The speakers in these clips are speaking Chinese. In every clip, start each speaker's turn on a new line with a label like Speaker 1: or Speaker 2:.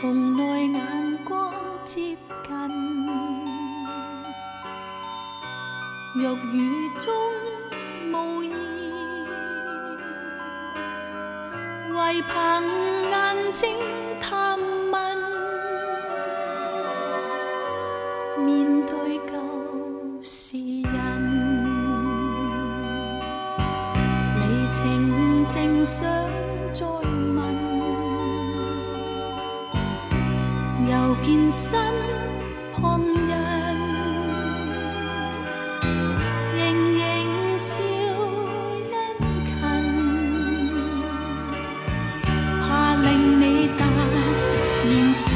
Speaker 1: 从来眼光接近，欲雨中无言，唯凭眼睛探问，面对旧时人，离情正想又见身旁人，盈盈笑殷勤。怕令你突然失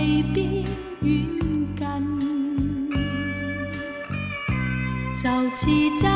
Speaker 1: 未必远近，就似找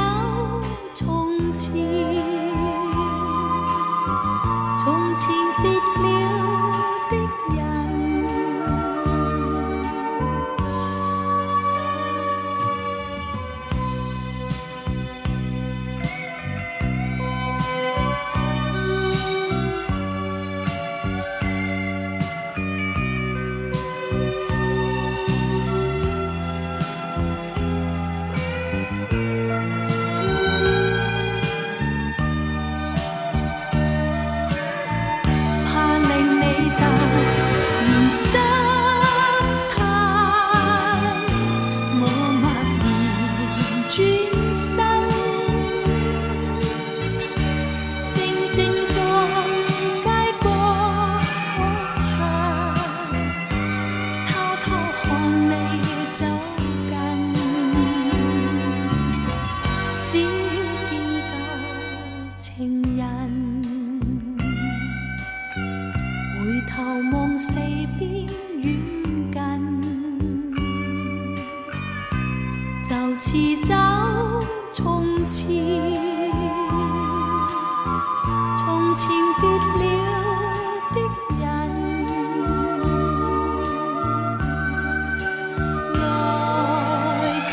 Speaker 1: 望四边远近，就似走从前，从前别了的人，来亲。